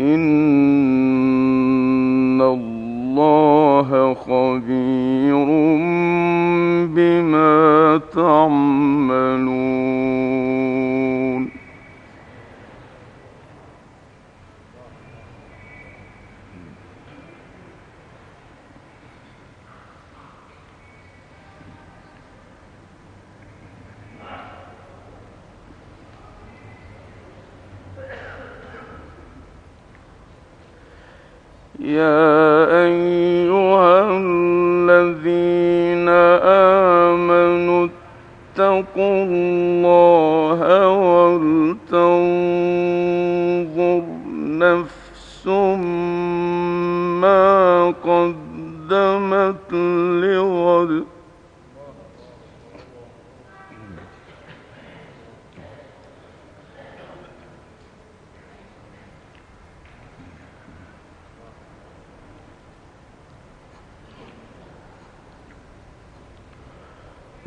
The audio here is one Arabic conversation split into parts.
إن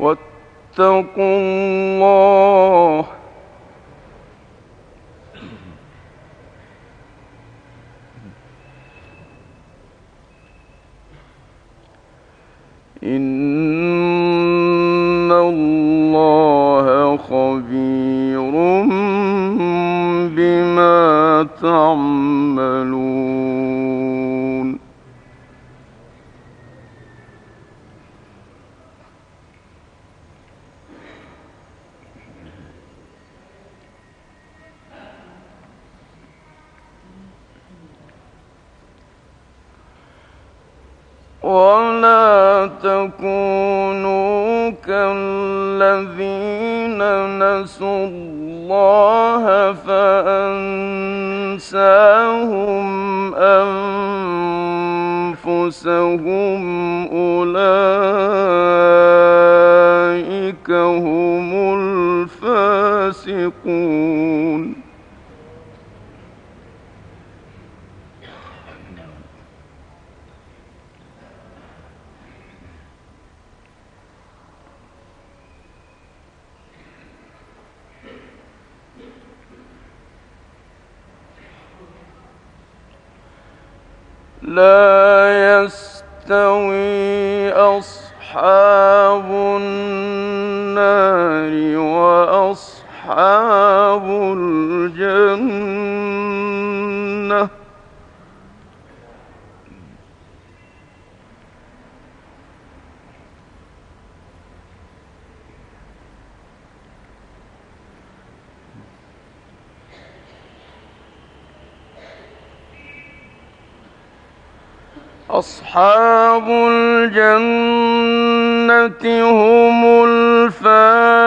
واتقوا الله لا يستوي أصحاب النار وأصحاب الجنة. أصحاب الجنة هم الفائزون.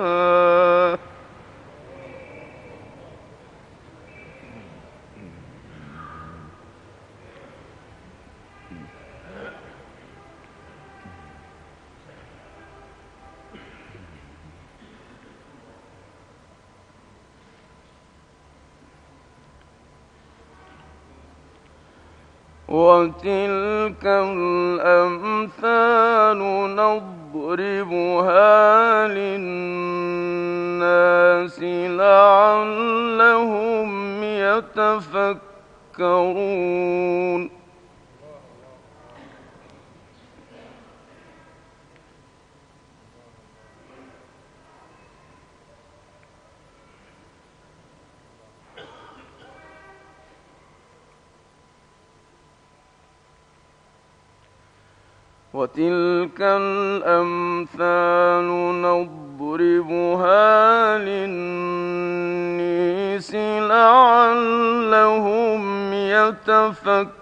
وتلك الأمثال نضربها للنيس لعلهم يتفكرون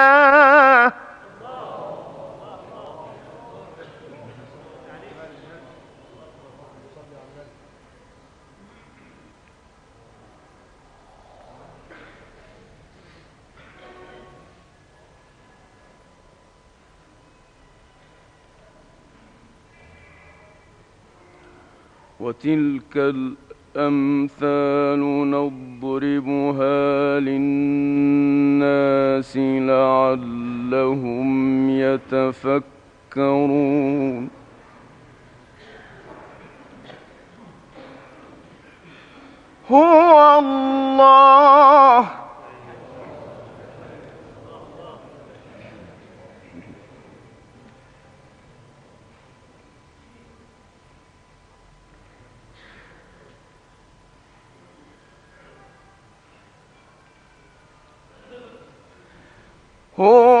وتلك الأمثال نضربها للناس لعلهم يتفكرون. هو الله هو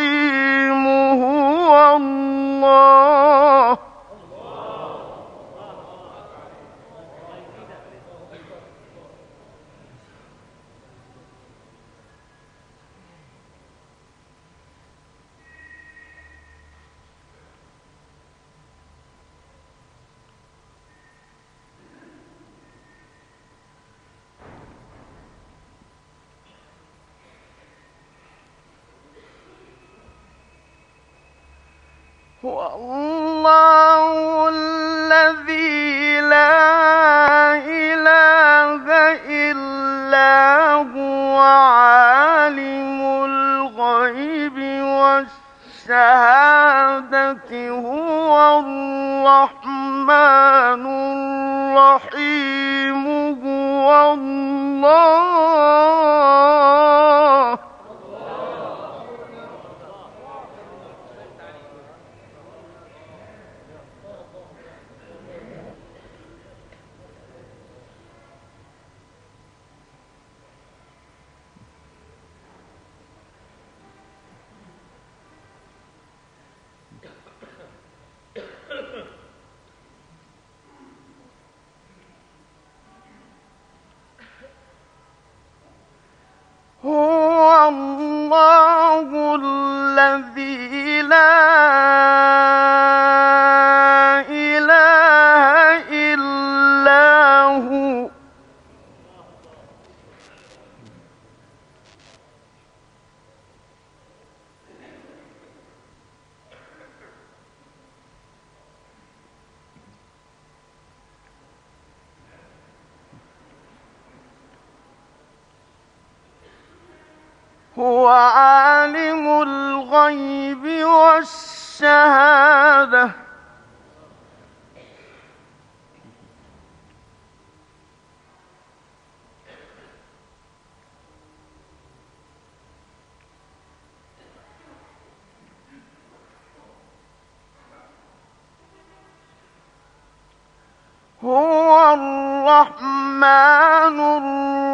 الرحمن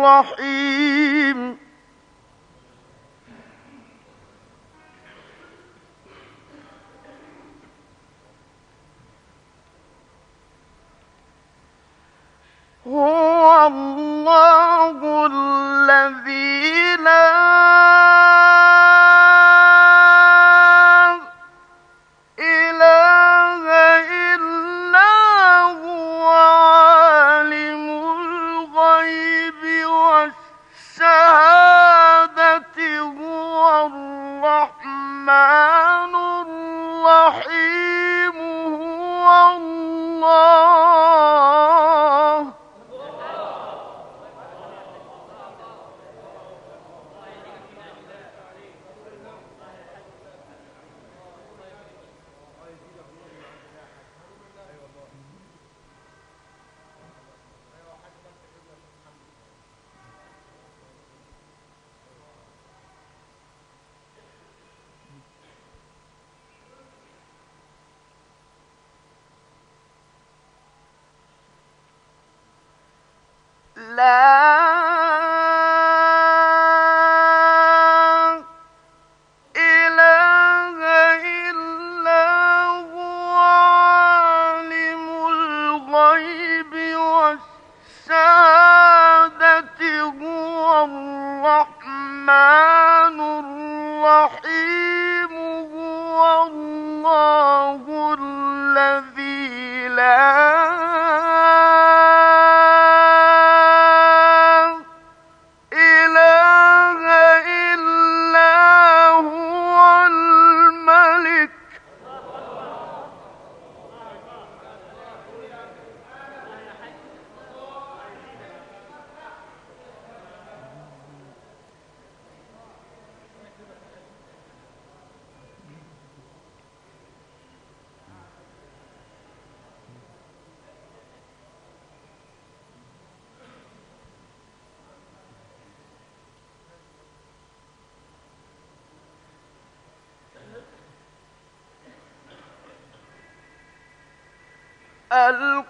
الرحيم. هو الله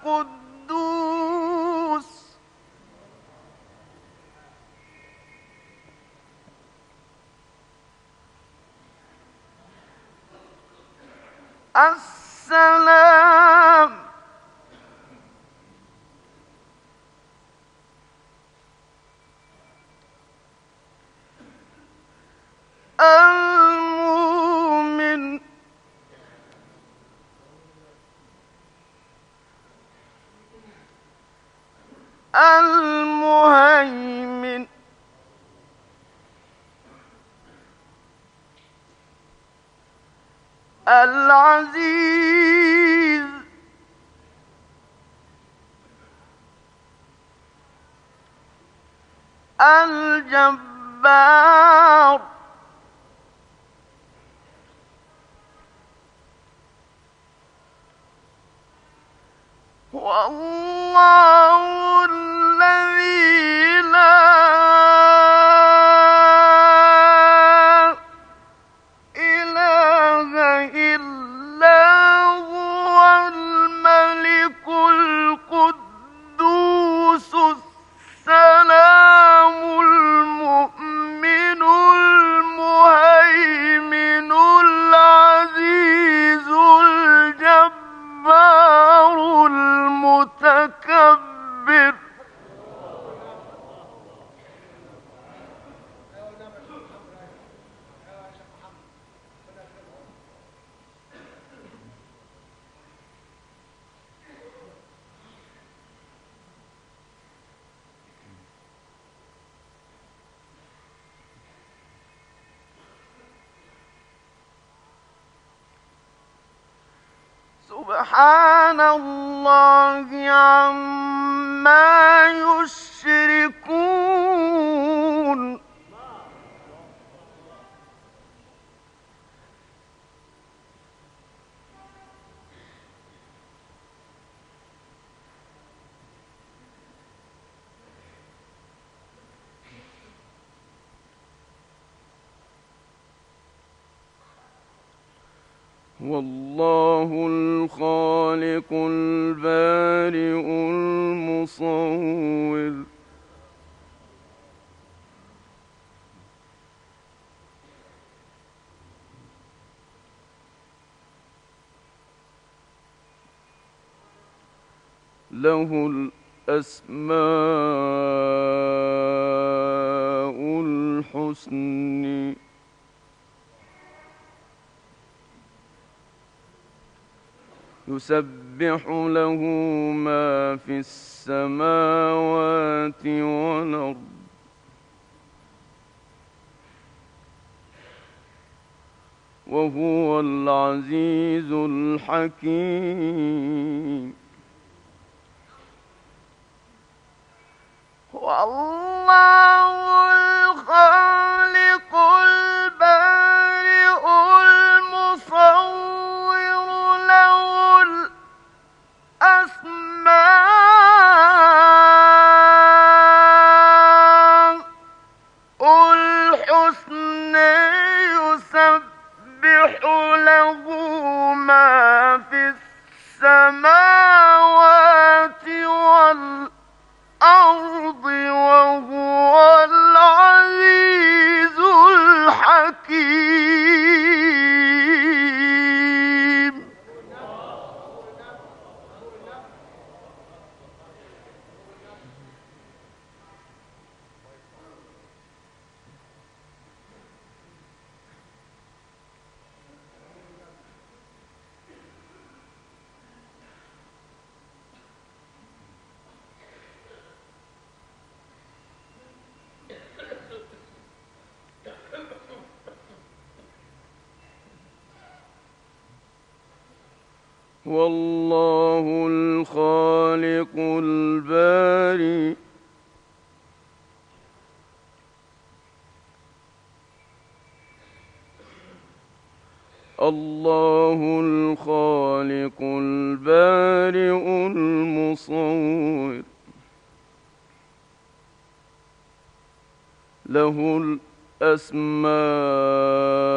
القدوس. السلام المهيمن. العزيز. الجبار. والله سبحان الله عما يشركون. والله الخالق البارئ المصور له الأسماء الحسنى يسبح له ما في السماوات والأرض. وهو العزيز الحكيم. والله الخالق والله الخالق الباري. الله الخالق البارئ المصور. له الأسماء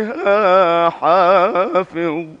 حافظ.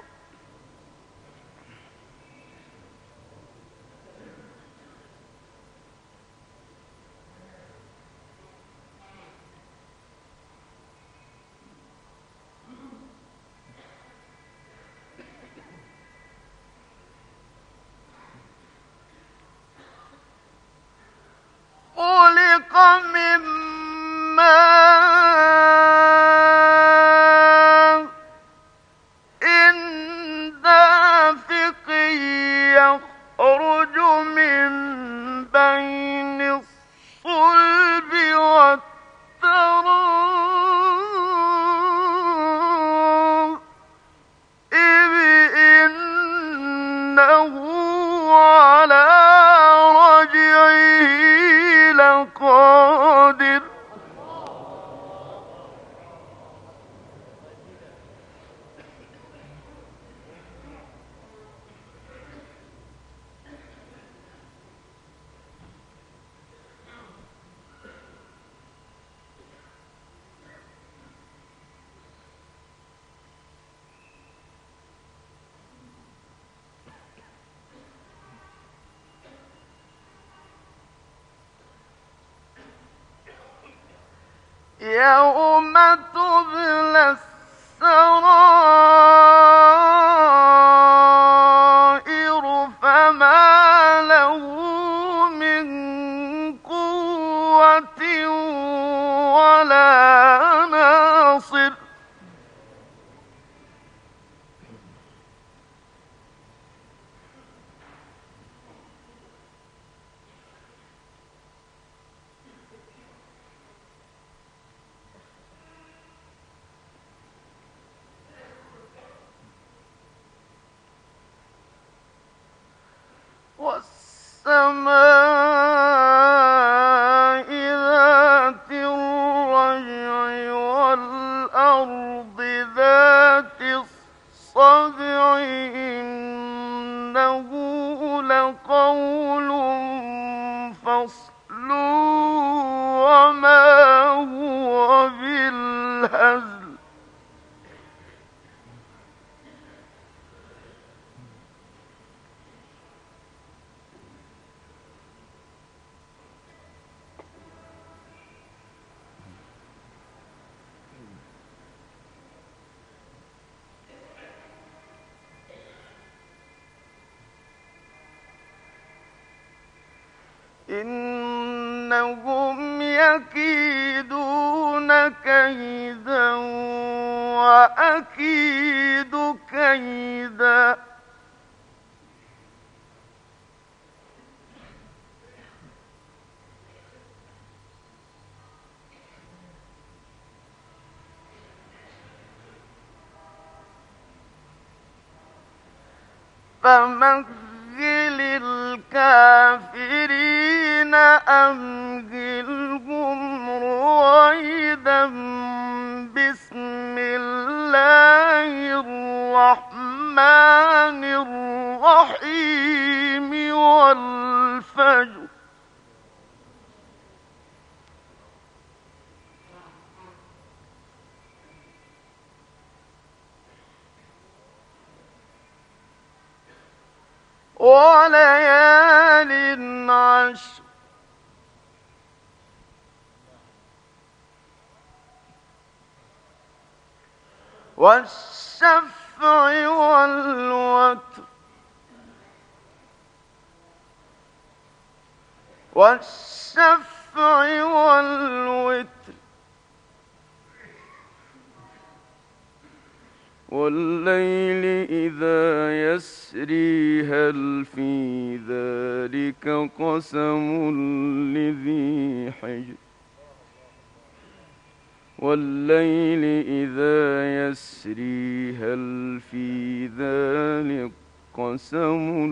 يوم تبلى فصل وما إنهم يكيدون كيدا وأكيد كيدا. فمهل الكافرين أمهلهم رويدا بسم الله الرحمن الرحيم والفجر وليال والشفع والوتر. والشفع والوتر. والليل إذا يسري هل في ذلك قسم لذي حجر؟ والليل إذا يسري هل في ذلك قسم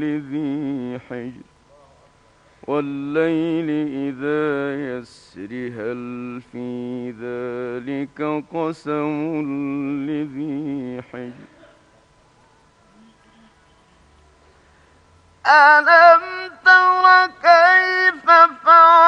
لذي حجر؟ والليل إذا يسر هل في ذلك قسم لذي حجر؟ ألم تر كيف فعل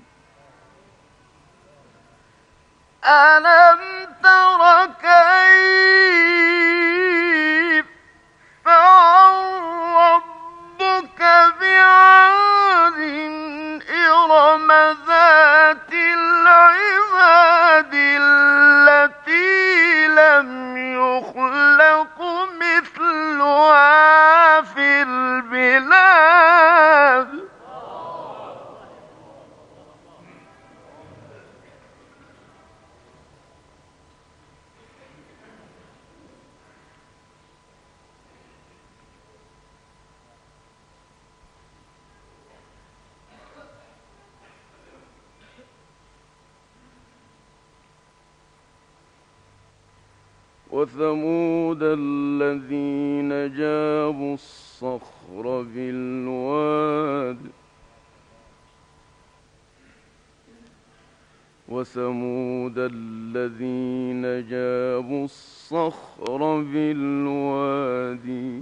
ألم تر كيف فعل ربك إرم ذات العماد وثمود الذين جابوا الصخر بالواد وثمود الذين جابوا الصخر بالوادي.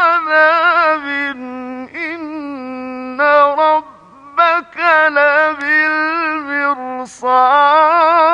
لبالمرصاد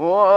Whoa.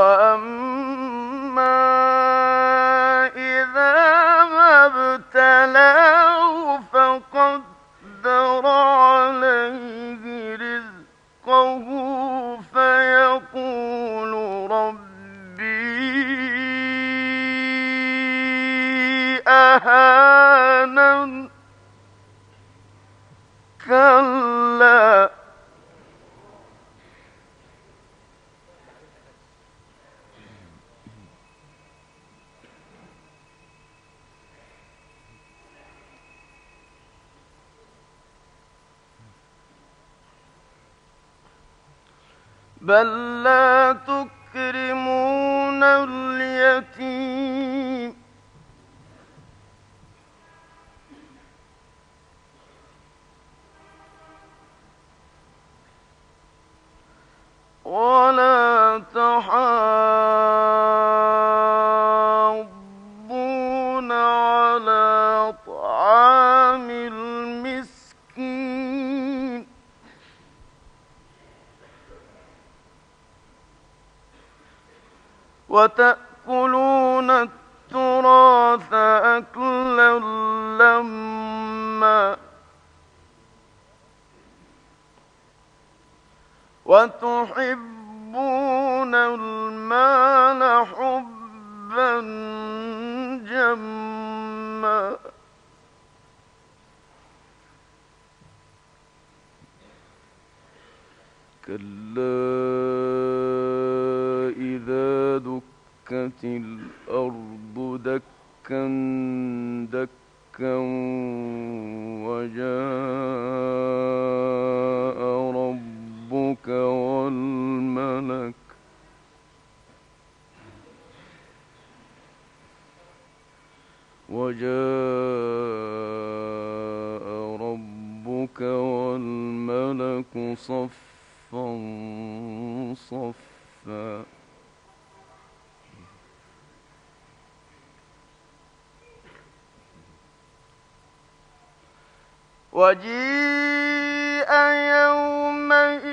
بل لا تكرمون اليتيم. ولا تحاولون وتأكلون وجيء يومئذ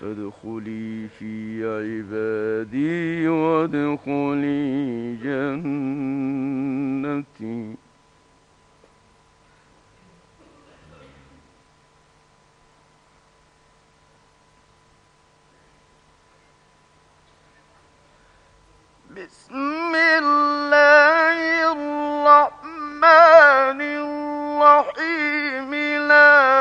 فادخلي في عبادي وادخلي جنتي. بسم الله الرحمن الرحيم. لا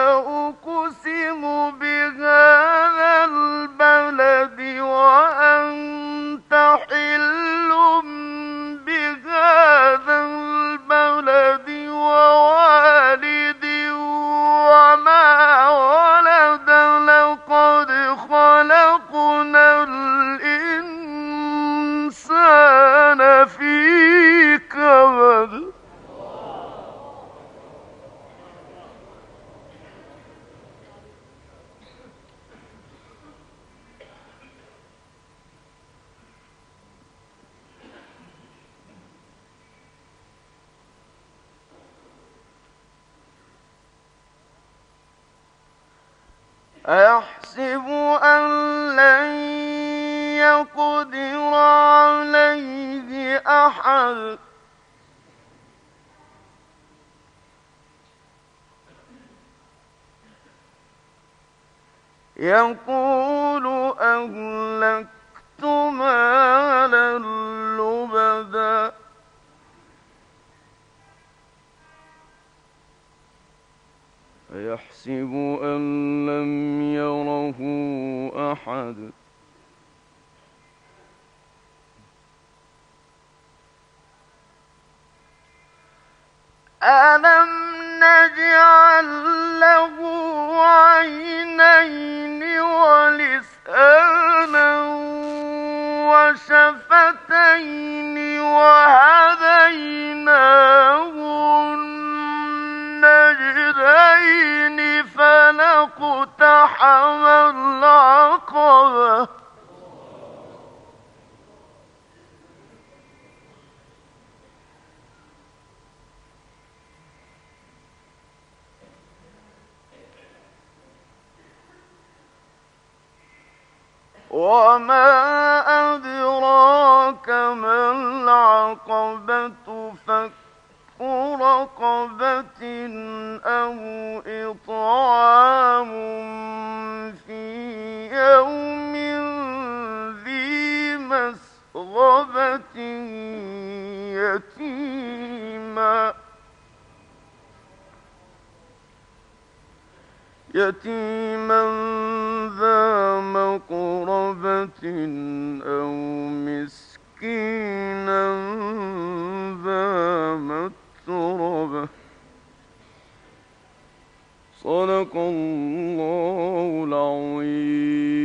أيحسب أن لن يقدر عليه أحد؟ يقول أهلكت أيحسب أن لم يره أحد. ألم نجعل له عينين ولسانا وشفتين وهديناه وما أدراك ما العقبة فك رقبة أو إطعام في يوم ذي مسغبة يتيما يتيما ذا مقربة أو مسكينا ذا متربة صدق الله العظيم